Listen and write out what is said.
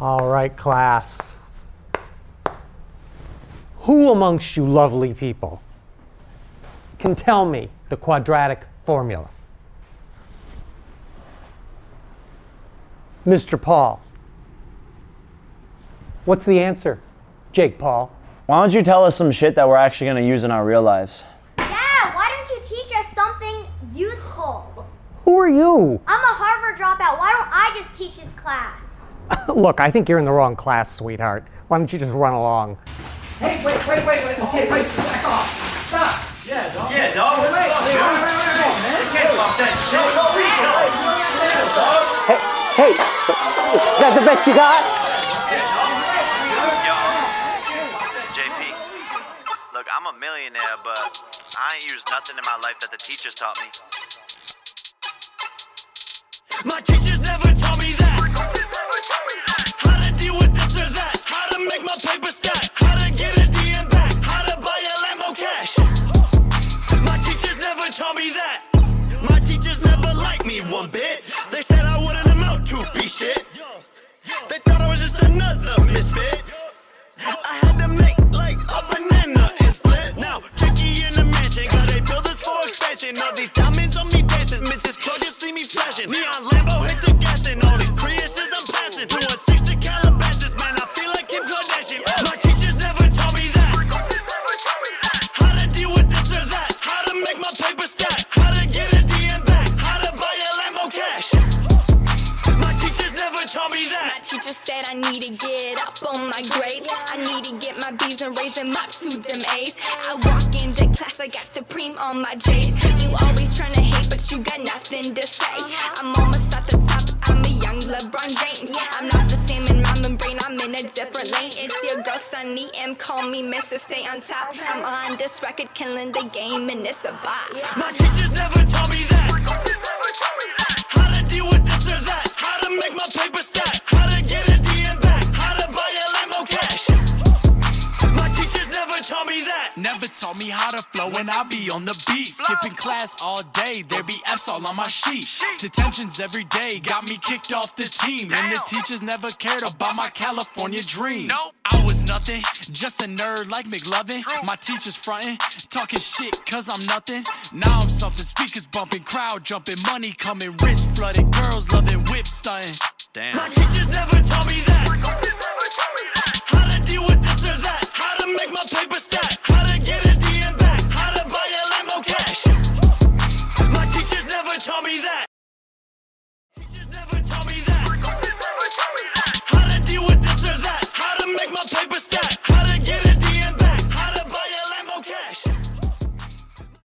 All right, class. Who amongst you lovely people can tell me the quadratic formula? Mr. Paul. What's the answer? Jake Paul. Why don't you tell us some shit that we're actually gonna use in our real lives? Yeah, why don't you teach us something useful? Who are you? I'm a Harvard dropout. Why don't I just teach this class? Look, I think you're in the wrong class, sweetheart. Why don't you just run along? Hey, wait, wait, wait, wait. Okay, wait, back off. Stop. Yeah, dog. Yeah, dog. What the Wait, fuck, wait, dude? wait, wait, wait, man. You can't fuck that shit. Hey, is that the best you got? JP, look, I'm a millionaire, but I ain't used nothing in my life that the teachers taught me. My teachers never taught me that. Flashing. Neon teacher said I need to get up on my grades. I need to get my B's and raise them up to them A's. I walk into class, I got Supreme on my J's. You always trying to hate, but you got nothing to say. I'm almost at the top, I'm a young LeBron James. I'm not the same in my membrane, I'm in a different lane. It's your girl Sunny M, call me Mrs. Stay on top. I'm on this record, killing the game, and it's a bop. My teachers never taught me taught me how to flow and I be on the beat. Skipping class all day, there be F's all on my sheet. Detentions every day got me kicked off the team. And the teachers never cared about my California dream. Nope. I was nothing, just a nerd like McLovin. My teachers frontin', talking shit cause I'm nothing. Now I'm something, speakers bumping, crowd jumping, money coming, wrist flooding, girls loving, whip stunting. Damn. My teachers never taught me that.